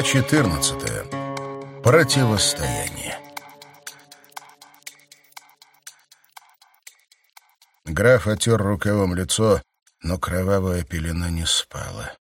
Глава 14. Противостояние. Граф отер рукавом лицо, но кровавая пелена не спала.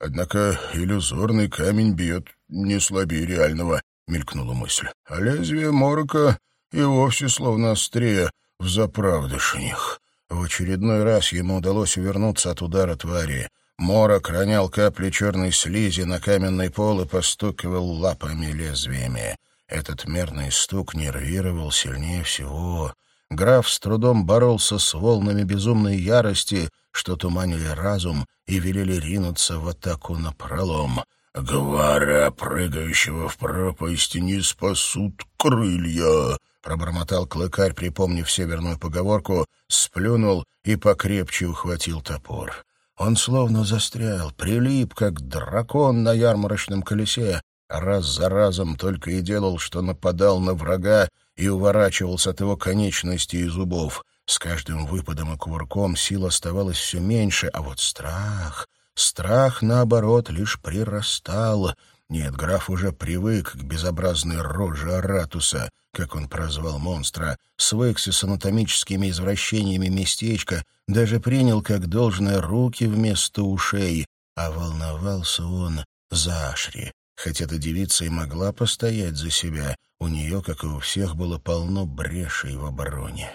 «Однако иллюзорный камень бьет не слабее реального», — мелькнула мысль. «А лезвие морока и вовсе словно острее в заправдышних». В очередной раз ему удалось увернуться от удара твари — Морок ронял капли черной слизи на каменный пол и постукивал лапами лезвиями. Этот мерный стук нервировал сильнее всего. Граф с трудом боролся с волнами безумной ярости, что туманили разум и велели ринуться в атаку на пролом. «Гвара, прыгающего в пропасть, не спасут крылья!» — пробормотал клыкарь, припомнив северную поговорку, сплюнул и покрепче ухватил топор. Он словно застрял, прилип, как дракон на ярмарочном колесе, раз за разом только и делал, что нападал на врага и уворачивался от его конечностей и зубов. С каждым выпадом и кувырком сил оставалось все меньше, а вот страх... Страх, наоборот, лишь прирастал. Нет, граф уже привык к безобразной роже Аратуса, как он прозвал монстра, свыкся с анатомическими извращениями местечка, даже принял как должное руки вместо ушей, а волновался он за Ашри. Хотя эта девица и могла постоять за себя, у нее, как и у всех, было полно брешей в обороне.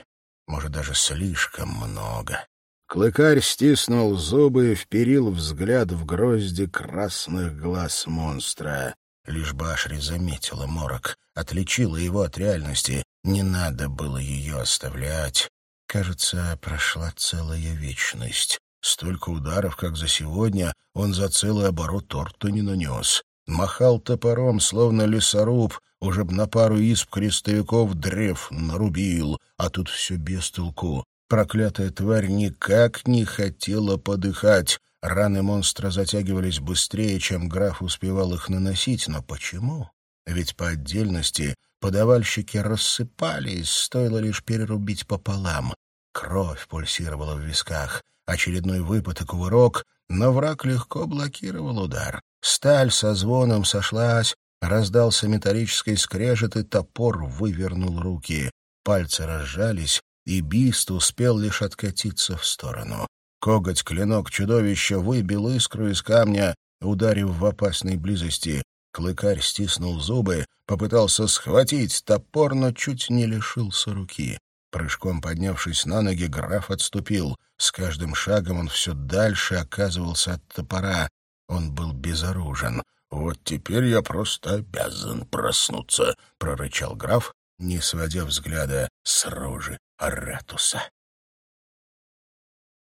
Может, даже слишком много. Клыкарь стиснул зубы и вперил взгляд в грозди красных глаз монстра. Лишь Башри заметила морок, отличила его от реальности. Не надо было ее оставлять. Кажется, прошла целая вечность. Столько ударов, как за сегодня, он за целый оборот торта не нанес. Махал топором, словно лесоруб, уже б на пару изб крестовиков древ нарубил, а тут все без толку. Проклятая тварь никак не хотела подыхать. Раны монстра затягивались быстрее, чем граф успевал их наносить. Но почему? Ведь по отдельности подавальщики рассыпались, стоило лишь перерубить пополам. Кровь пульсировала в висках. Очередной выпад и кувырок, но враг легко блокировал удар. Сталь со звоном сошлась, раздался металлический скрежет, и топор вывернул руки. Пальцы разжались, и Бист успел лишь откатиться в сторону. Коготь-клинок чудовища выбил искру из камня, ударив в опасной близости. Клыкарь стиснул зубы, попытался схватить топор, но чуть не лишился руки. Прыжком поднявшись на ноги, граф отступил. С каждым шагом он все дальше оказывался от топора. Он был безоружен. «Вот теперь я просто обязан проснуться», — прорычал граф, не сводя взгляда с рожи Аратуса.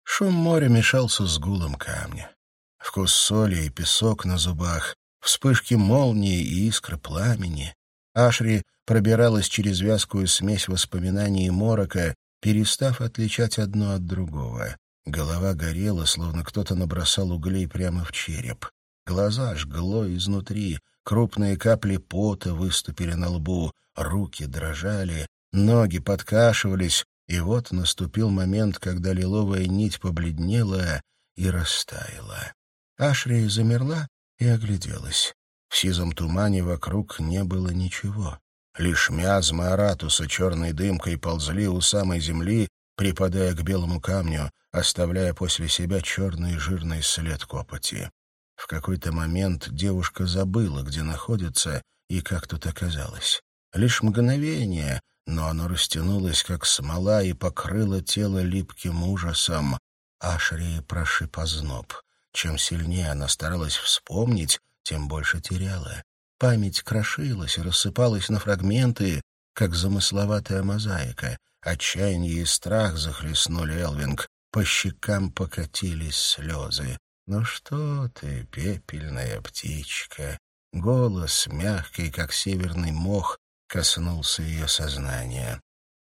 Шум моря мешался с гулом камня. Вкус соли и песок на зубах, вспышки молнии и искры пламени. Ашри пробиралась через вязкую смесь воспоминаний и морока, перестав отличать одно от другого. Голова горела, словно кто-то набросал углей прямо в череп. Глаза жгло изнутри, крупные капли пота выступили на лбу, руки дрожали, ноги подкашивались, и вот наступил момент, когда лиловая нить побледнела и растаяла. Ашри замерла и огляделась. В сизом тумане вокруг не было ничего. Лишь миазмы аратуса черной дымкой ползли у самой земли, припадая к белому камню, оставляя после себя черный жирный след копоти. В какой-то момент девушка забыла, где находится и как тут оказалось. Лишь мгновение, но оно растянулось, как смола, и покрыло тело липким ужасом. Ашри прошиб озноб. Чем сильнее она старалась вспомнить, тем больше теряла. Память крошилась и рассыпалась на фрагменты, как замысловатая мозаика. Отчаяние и страх захлестнули Элвинг. По щекам покатились слезы. «Ну что ты, пепельная птичка?» Голос, мягкий, как северный мох, коснулся ее сознания.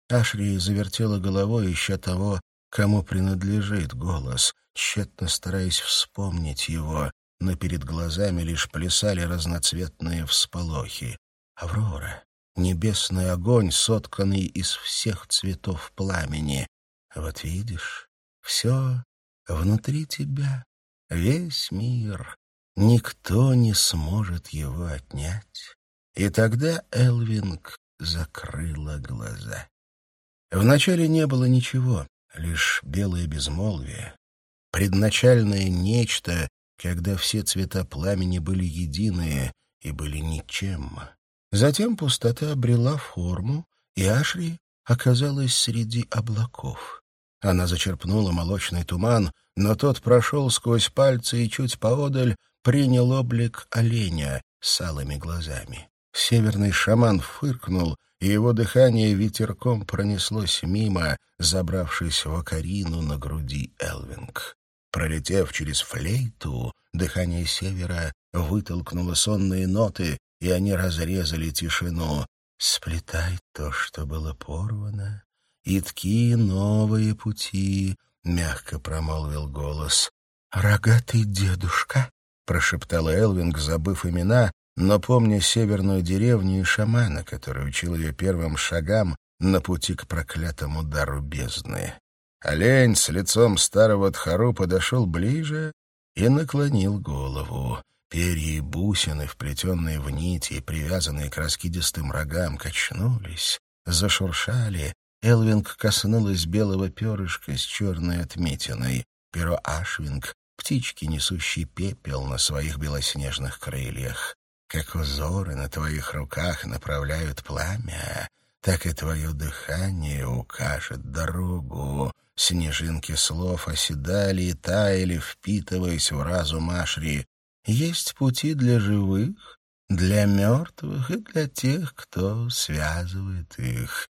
Ашри завертела головой, ища того, кому принадлежит голос, тщетно стараясь вспомнить его, но перед глазами лишь плясали разноцветные всполохи. Аврора, небесный огонь, сотканный из всех цветов пламени. Вот видишь, все внутри тебя, весь мир, никто не сможет его отнять. И тогда Элвинг закрыла глаза. Вначале не было ничего, лишь белое безмолвие, предначальное нечто, когда все цвета пламени были единые и были ничем. Затем пустота обрела форму, и Ашри оказалась среди облаков. Она зачерпнула молочный туман, но тот прошел сквозь пальцы и чуть поодаль принял облик оленя с алыми глазами. Северный шаман фыркнул, и его дыхание ветерком пронеслось мимо, забравшись в окарину на груди Элвинг. Пролетев через флейту, дыхание севера вытолкнуло сонные ноты, и они разрезали тишину. «Сплетай то, что было порвано, и тки новые пути», — мягко промолвил голос. «Рогатый дедушка», — прошептала Элвинг, забыв имена, но помня северную деревню и шамана, который учил ее первым шагам на пути к проклятому дару бездны. Олень с лицом старого тхару подошел ближе и наклонил голову. Перья и бусины, вплетенные в нити и привязанные к раскидистым рогам, качнулись, зашуршали. Элвинг коснулась белого перышка с черной отметиной. Перо Ашвинг — птички, несущие пепел на своих белоснежных крыльях. Как узоры на твоих руках направляют пламя, так и твое дыхание укажет дорогу. Снежинки слов оседали и таяли, впитываясь в разум Ашри. Есть пути для живых, для мертвых и для тех, кто связывает их.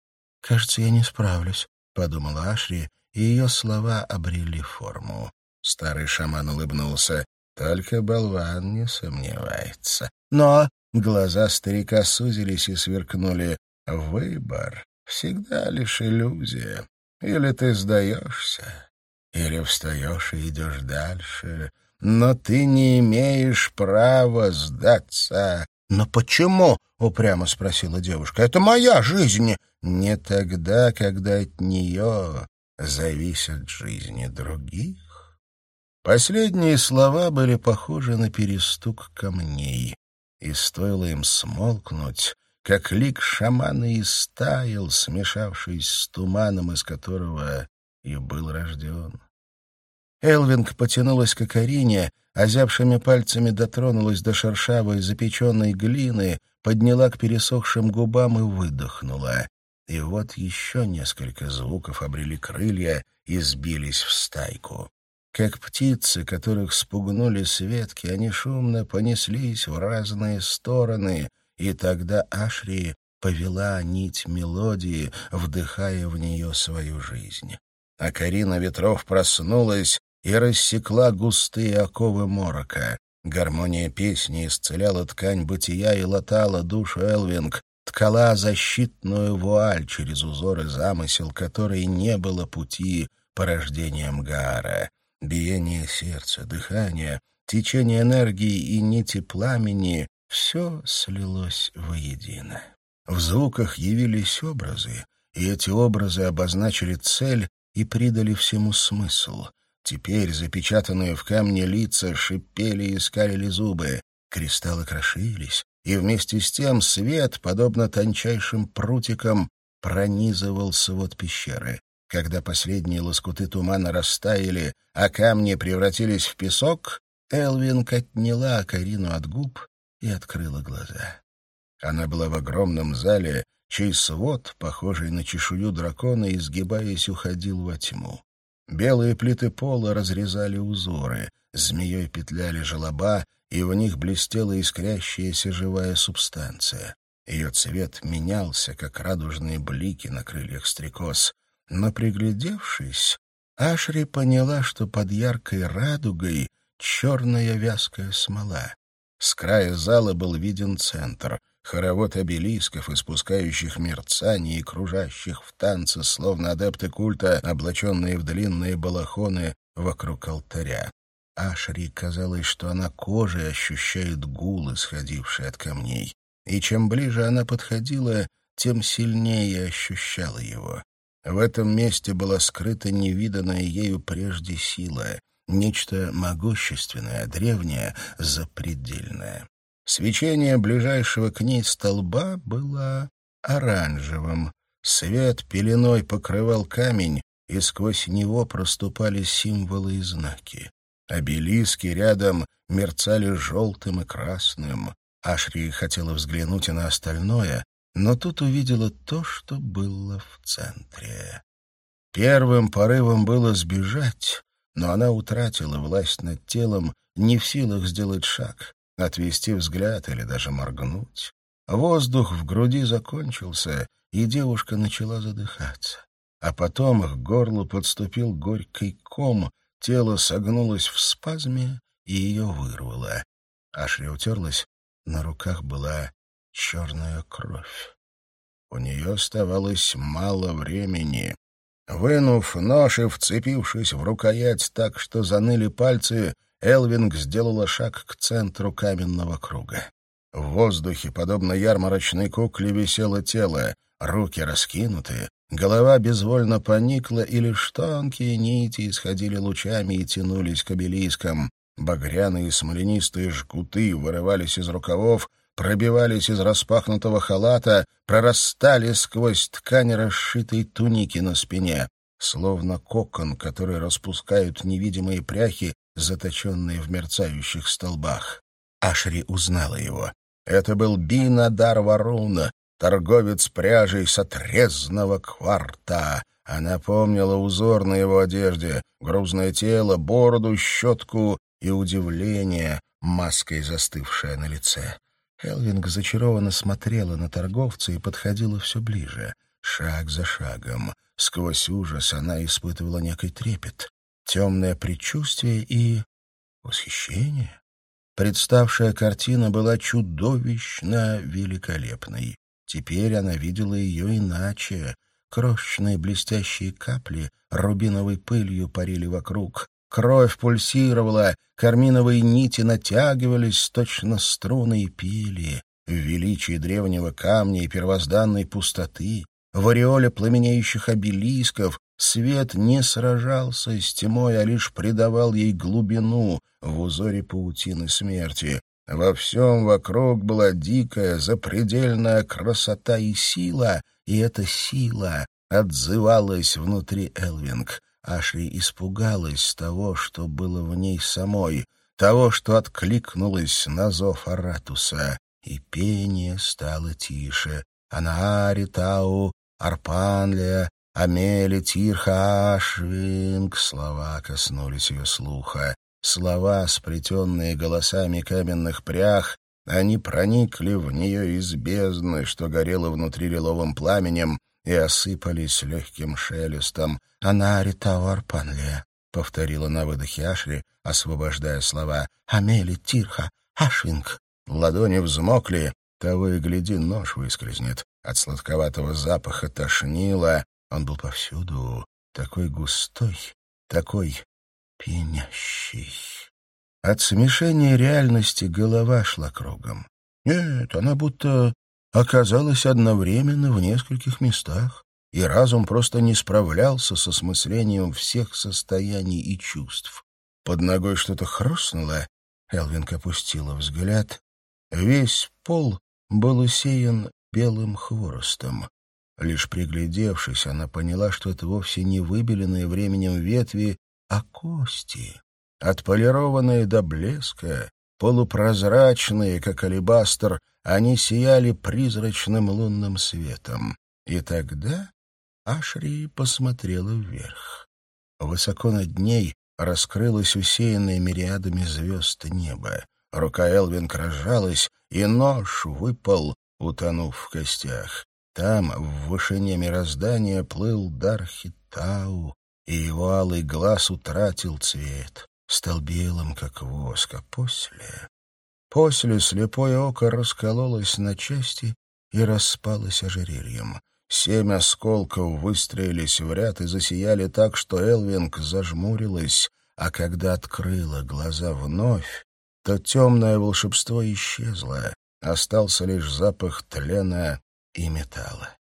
«Кажется, я не справлюсь», — подумала Ашри, и ее слова обрели форму. Старый шаман улыбнулся. «Только болван не сомневается. Но глаза старика сузились и сверкнули. Выбор всегда лишь иллюзия. Или ты сдаешься, или встаешь и идешь дальше. Но ты не имеешь права сдаться. «Но почему?» — упрямо спросила девушка. «Это моя жизнь!» «Не тогда, когда от нее зависят жизни других». Последние слова были похожи на перестук камней и стоило им смолкнуть, как лик шамана истаял, смешавшись с туманом, из которого и был рожден. Элвинг потянулась к Акарине, озябшими пальцами дотронулась до шершавой запеченной глины, подняла к пересохшим губам и выдохнула. И вот еще несколько звуков обрели крылья и сбились в стайку. Как птицы, которых спугнули светки, они шумно понеслись в разные стороны, и тогда Ашри повела нить мелодии, вдыхая в нее свою жизнь. А Карина Ветров проснулась и рассекла густые оковы морока. Гармония песни исцеляла ткань бытия и латала душу Элвинг, ткала защитную вуаль через узоры замысел, которой не было пути порождением Гаара. Биение сердца, дыхание, течение энергии и нити пламени — все слилось воедино. В звуках явились образы, и эти образы обозначили цель и придали всему смысл. Теперь запечатанные в камне лица шипели и скалили зубы, кристаллы крошились, и вместе с тем свет, подобно тончайшим прутикам, пронизывал свод пещеры. Когда последние лоскуты тумана растаяли, а камни превратились в песок, Элвин отняла Карину от губ и открыла глаза. Она была в огромном зале, чей свод, похожий на чешую дракона, изгибаясь, уходил во тьму. Белые плиты пола разрезали узоры, змеей петляли желоба, и в них блестела искрящаяся живая субстанция. Ее цвет менялся, как радужные блики на крыльях стрекоз. Но, приглядевшись, Ашри поняла, что под яркой радугой черная вязкая смола. С края зала был виден центр, хоровод обелисков, испускающих мерцание и кружащих в танце, словно адепты культа, облаченные в длинные балахоны вокруг алтаря. Ашри казалось, что она кожей ощущает гул, исходивший от камней. И чем ближе она подходила, тем сильнее ощущала его. В этом месте была скрыта невиданная ею прежде сила, нечто могущественное, древнее, запредельное. Свечение ближайшего к ней столба было оранжевым. Свет пеленой покрывал камень, и сквозь него проступали символы и знаки. Обелиски рядом мерцали желтым и красным. Ашри хотела взглянуть и на остальное, но тут увидела то, что было в центре. Первым порывом было сбежать, но она утратила власть над телом, не в силах сделать шаг, отвести взгляд или даже моргнуть. Воздух в груди закончился, и девушка начала задыхаться. А потом к горлу подступил горький ком, тело согнулось в спазме, и ее вырвало. Ашри утерлась, на руках была черная кровь. У нее оставалось мало времени. Вынув нож и вцепившись в рукоять так, что заныли пальцы, Элвинг сделала шаг к центру каменного круга. В воздухе, подобно ярмарочной кукле, висело тело, руки раскинуты, голова безвольно поникла, и лишь тонкие нити исходили лучами и тянулись к обелискам. Багряные смоленистые жгуты вырывались из рукавов, пробивались из распахнутого халата, прорастали сквозь ткань расшитой туники на спине, словно кокон, который распускают невидимые пряхи, заточенные в мерцающих столбах. Ашри узнала его. Это был Бинадар Варуна, торговец пряжей с отрезанного кварта. Она помнила узор на его одежде, грузное тело, бороду, щетку и удивление, маской застывшее на лице. Элвинг зачарованно смотрела на торговца и подходила все ближе, шаг за шагом. Сквозь ужас она испытывала некий трепет, темное предчувствие и восхищение. Представшая картина была чудовищно великолепной. Теперь она видела ее иначе. Крошечные блестящие капли рубиновой пылью парили вокруг. Кровь пульсировала, карминовые нити натягивались, точно струны и пели. В величии древнего камня и первозданной пустоты, в ореоле пламенеющих обелисков, свет не сражался с тьмой, а лишь придавал ей глубину в узоре паутины смерти. Во всем вокруг была дикая, запредельная красота и сила, и эта сила отзывалась внутри Элвинг. Ашри испугалась того, что было в ней самой, того, что откликнулось на зов Аратуса, и пение стало тише. Анаари, Тау, Арпанлия, Амели, Тирха, Ашвинг. Слова коснулись ее слуха. Слова, сплетенные голосами каменных прях, они проникли в нее из бездны, что горело внутри лиловым пламенем, и осыпались легким шелестом. «Анари Тауар Панле», — повторила на выдохе Ашри, освобождая слова. «Амели Тирха Ашвинг». Ладони взмокли, того и гляди, нож выскользнет. От сладковатого запаха тошнило. Он был повсюду, такой густой, такой пьянящий. От смешения реальности голова шла кругом. Нет, она будто оказалась одновременно в нескольких местах, и разум просто не справлялся со смыслением всех состояний и чувств. Под ногой что-то хрустнуло, Элвинг опустила взгляд. Весь пол был усеян белым хворостом. Лишь приглядевшись, она поняла, что это вовсе не выбеленные временем ветви, а кости, отполированные до блеска, полупрозрачные, как алебастр, они сияли призрачным лунным светом. И тогда Ашри посмотрела вверх. Высоко над ней раскрылось усеянное мириадами звезд небо. Рука Элвин разжалась, и нож выпал, утонув в костях. Там, в вышине мироздания, плыл Дархитау, и его алый глаз утратил цвет, стал белым, как воск, а после... После слепое око раскололось на части и распалось ожерельем. Семь осколков выстроились в ряд и засияли так, что Элвинг зажмурилась, а когда открыла глаза вновь, то темное волшебство исчезло, остался лишь запах тлена и металла.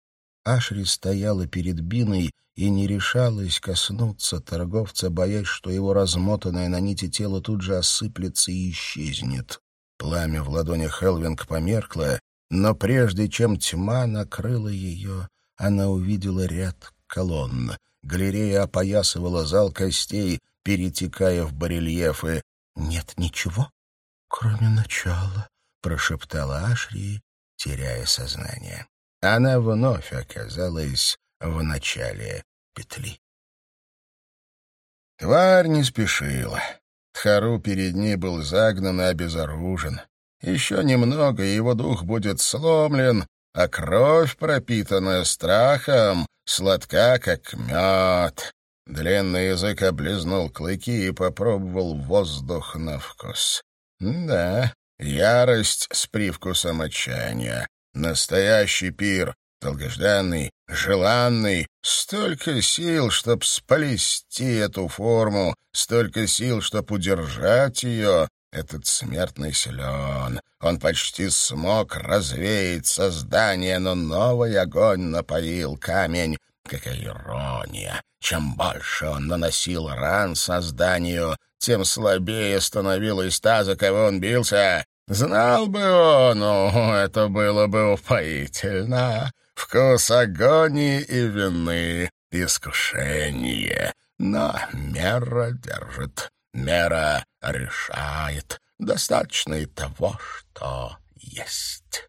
Ашри стояла перед Биной и не решалась коснуться торговца, боясь, что его размотанное на нити тело тут же осыплется и исчезнет. Пламя в ладонях Хелвинг померкло, но прежде чем тьма накрыла ее, она увидела ряд колонн. Галерея опоясывала зал костей, перетекая в барельефы. «Нет ничего, кроме начала», — прошептала Ашри, теряя сознание. Она вновь оказалась в начале петли. Тварь не спешила. Тхару перед ней был загнан и обезоружен. Еще немного, и его дух будет сломлен, а кровь, пропитанная страхом, сладка, как мед. Длинный язык облизнул клыки и попробовал воздух на вкус. Да, ярость с привкусом отчаяния. Настоящий пир, долгожданный, желанный. Столько сил, чтоб сплести эту форму, столько сил, чтоб удержать ее. Этот смертный силен. Он почти смог развеять создание, но новый огонь напоил камень. Какая ирония! Чем больше он наносил ран созданию, тем слабее становилась та, за кого он бился. Знал бы он, о, это было бы упоительно. Вкус агонии и вины, искушение. Но мера держит, мера решает. Достаточно и того, что есть.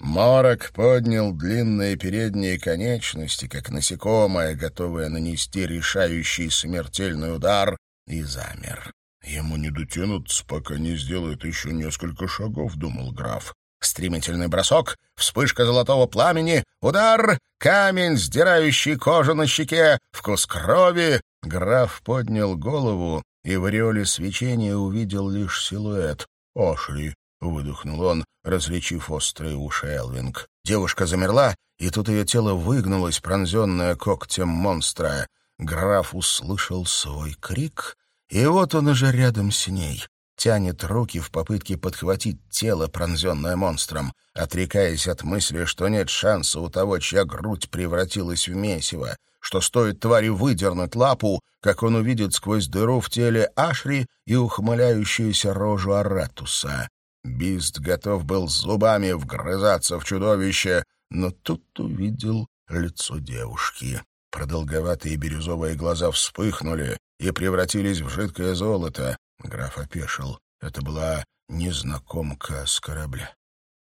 Морок поднял длинные передние конечности, как насекомое, готовое нанести решающий смертельный удар, и замер. Ему не дотянуться, пока не сделает еще несколько шагов, думал граф. Стремительный бросок, вспышка золотого пламени, удар, камень, сдирающий кожу на щеке, вкус крови. Граф поднял голову и в ореоле свечения увидел лишь силуэт. «Ошли!» — выдохнул он, различив острые уши Элвинг. Девушка замерла, и тут ее тело выгнулось, пронзенное когтем монстра. Граф услышал свой крик и вот он уже рядом с ней, тянет руки в попытке подхватить тело, пронзенное монстром, отрекаясь от мысли, что нет шанса у того, чья грудь превратилась в месиво, что стоит твари выдернуть лапу, как он увидит сквозь дыру в теле Ашри и ухмыляющуюся рожу Аратуса. Бист готов был зубами вгрызаться в чудовище, но тут увидел лицо девушки. Продолговатые бирюзовые глаза вспыхнули, и превратились в жидкое золото. Граф опешил. Это была незнакомка с корабля.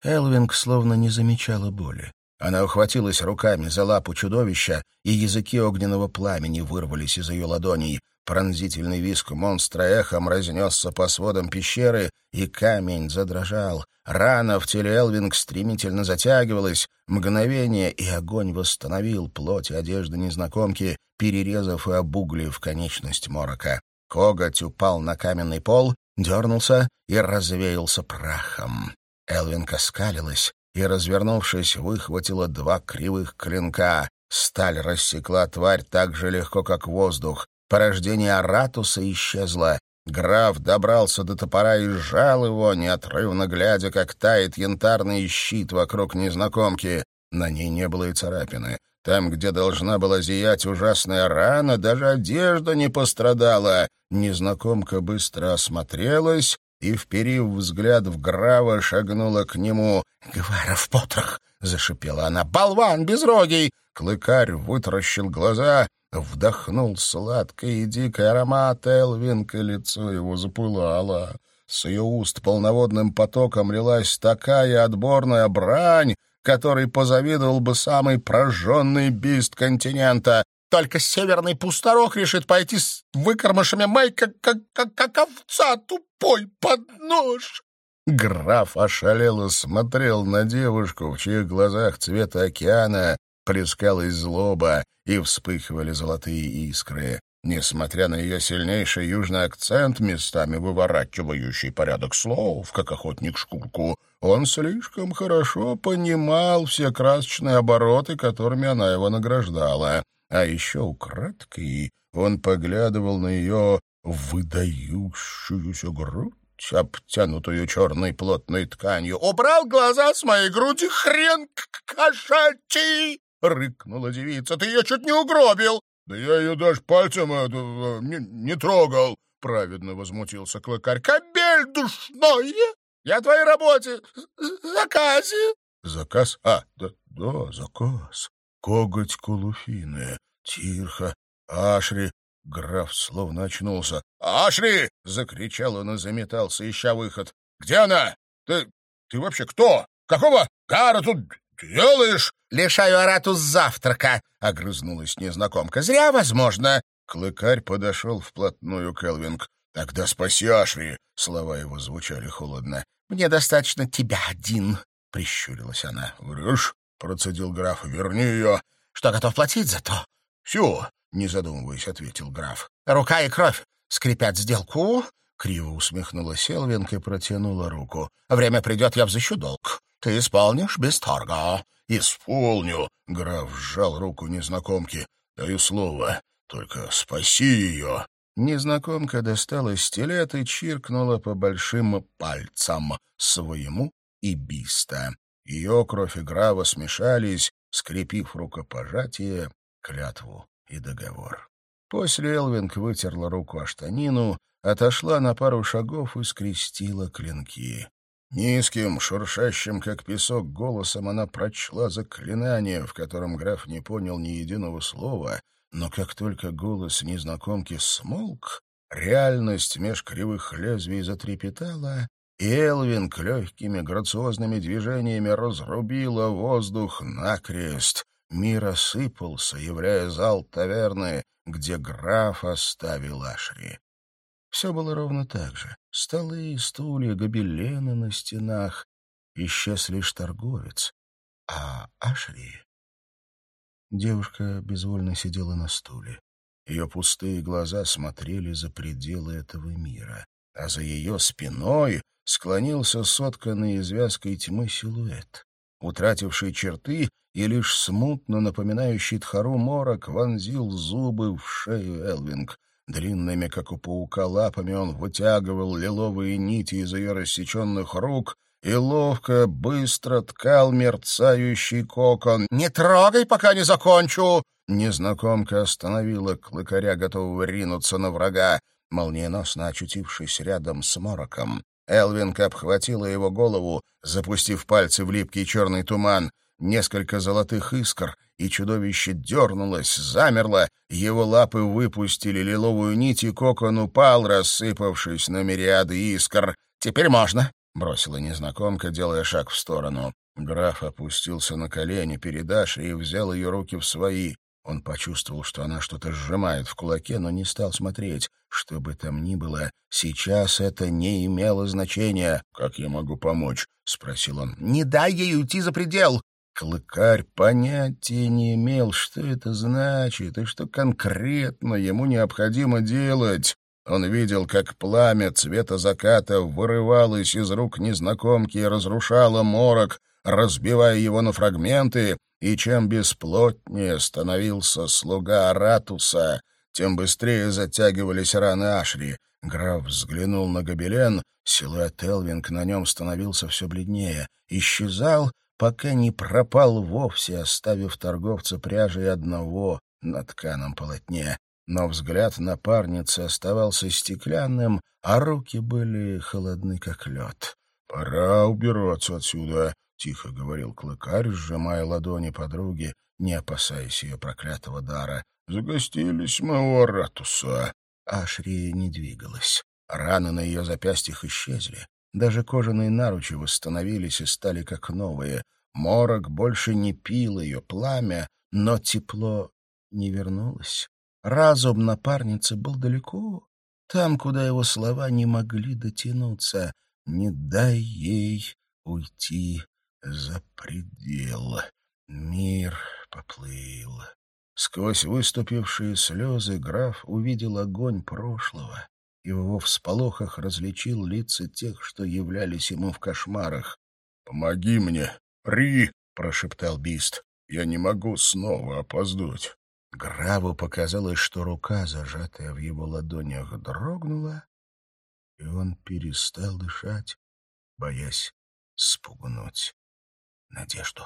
Элвинг словно не замечала боли. Она ухватилась руками за лапу чудовища, и языки огненного пламени вырвались из ее ладоней. Пронзительный виск монстра эхом разнесся по сводам пещеры, и камень задрожал. Рана в теле Элвинг стремительно затягивалась. Мгновение, и огонь восстановил плоть и одежды незнакомки, перерезав и обуглив конечность морока. Коготь упал на каменный пол, дернулся и развеялся прахом. Элвинг оскалилась и, развернувшись, выхватила два кривых клинка. Сталь рассекла тварь так же легко, как воздух. Порождение Аратуса исчезло. Граф добрался до топора и сжал его, неотрывно глядя, как тает янтарный щит вокруг незнакомки. На ней не было и царапины. Там, где должна была зиять ужасная рана, даже одежда не пострадала. Незнакомка быстро осмотрелась и, вперив взгляд в Грава, шагнула к нему. «Гваров потрох!» — зашипела она. «Болван безрогий!» Клыкарь вытаращил глаза Вдохнул сладкий и дикий аромат Элвинг, и лицо его запылало. С ее уст полноводным потоком лилась такая отборная брань, которой позавидовал бы самый прожженный бист континента. Только северный пусторог решит пойти с выкормышами май, как, как, как, овца, тупой поднож. Граф ошалело смотрел на девушку, в чьих глазах цвета океана плескалась злоба и вспыхивали золотые искры. Несмотря на ее сильнейший южный акцент, местами выворачивающий порядок слов, как охотник шкурку, он слишком хорошо понимал все красочные обороты, которыми она его награждала. А еще украдкой он поглядывал на ее выдающуюся грудь, обтянутую черной плотной тканью. «Убрал глаза с моей груди, хрен кошачий!» Рыкнула девица. «Ты ее чуть не угробил!» «Да я ее даже пальцем э, э, не, не трогал!» — праведно возмутился клыкарь. «Кобель душное! Я твоей работе заказе!» «Заказ? А, да, да, заказ. Коготь Кулуфины. Тихо. Ашри!» Граф словно очнулся. «Ашри!» — закричал он и заметался, ища выход. «Где она? Ты... ты вообще кто? Какого кара тут делаешь?» «Лишаю Арату завтрака!» — огрызнулась незнакомка. «Зря, возможно!» Клыкарь подошел вплотную к Элвинг. «Тогда спаси Ашри!» — слова его звучали холодно. «Мне достаточно тебя один!» — прищурилась она. «Врешь?» — процедил граф. «Верни ее!» «Что готов платить за то?» «Все!» — не задумываясь, ответил граф. «Рука и кровь скрипят сделку!» Криво усмехнулась Элвинг и протянула руку. «Время придет, я взыщу долг. Ты исполнишь без торга». «Исполню!» — граф сжал руку незнакомки. «Даю слово. Только спаси ее!» Незнакомка достала стилет и чиркнула по большим пальцам своему и биста. Ее кровь и грава смешались, скрепив рукопожатие, клятву и договор. После Элвинг вытерла руку о штанину, отошла на пару шагов и скрестила клинки. Низким, шуршащим, как песок, голосом она прочла заклинание, в котором граф не понял ни единого слова, но как только голос незнакомки смолк, реальность меж кривых лезвий затрепетала, и Элвин легкими грациозными движениями разрубила воздух накрест. Мир осыпался, являя зал таверны, где граф оставил Ашри. Все было ровно так же. Столы, стулья, гобелены на стенах. Исчез лишь торговец. А Ашри... Девушка безвольно сидела на стуле. Ее пустые глаза смотрели за пределы этого мира, а за ее спиной склонился сотканный из вязкой тьмы силуэт. Утративший черты и лишь смутно напоминающий Тхару Морок вонзил зубы в шею Элвинг. Длинными, как у паука, лапами он вытягивал лиловые нити из ее рассеченных рук и ловко, быстро ткал мерцающий кокон. «Не трогай, пока не закончу!» Незнакомка остановила клыкаря, готового ринуться на врага, молниеносно очутившись рядом с Мороком. Элвинг обхватила его голову, запустив пальцы в липкий черный туман. Несколько золотых искр, и чудовище дернулось, замерло, его лапы выпустили лиловую нить, и кокон упал, рассыпавшись на мириады искр. «Теперь можно», — бросила незнакомка, делая шаг в сторону. Граф опустился на колени перед Ашей и взял ее руки в свои. Он почувствовал, что она что-то сжимает в кулаке, но не стал смотреть. Что бы там ни было, сейчас это не имело значения. «Как я могу помочь?» — спросил он. «Не дай ей уйти за предел!» Клыкарь понятия не имел, что это значит и что конкретно ему необходимо делать. Он видел, как пламя цвета заката вырывалось из рук незнакомки и разрушало морок, разбивая его на фрагменты, и чем бесплотнее становился слуга Аратуса, тем быстрее затягивались раны Ашри. Граф взглянул на гобелен, силуэт Элвинг на нем становился все бледнее, исчезал пока не пропал вовсе, оставив торговца пряжей одного на тканом полотне. Но взгляд напарницы оставался стеклянным, а руки были холодны, как лед. «Пора убираться отсюда», — тихо говорил клыкарь, сжимая ладони подруги, не опасаясь ее проклятого дара. «Загостились мы у Аратуса». Ашри не двигалась. Раны на ее запястьях исчезли. Даже кожаные наручи восстановились и стали как новые. Морок больше не пил ее пламя, но тепло не вернулось. Разум напарницы был далеко, там, куда его слова не могли дотянуться. Не дай ей уйти за предел. Мир поплыл. Сквозь выступившие слезы граф увидел огонь прошлого и в его всполохах различил лица тех, что являлись ему в кошмарах. «Помоги мне, Ри!» — прошептал Бист. «Я не могу снова опоздать». Граву показалось, что рука, зажатая в его ладонях, дрогнула, и он перестал дышать, боясь спугнуть надежду.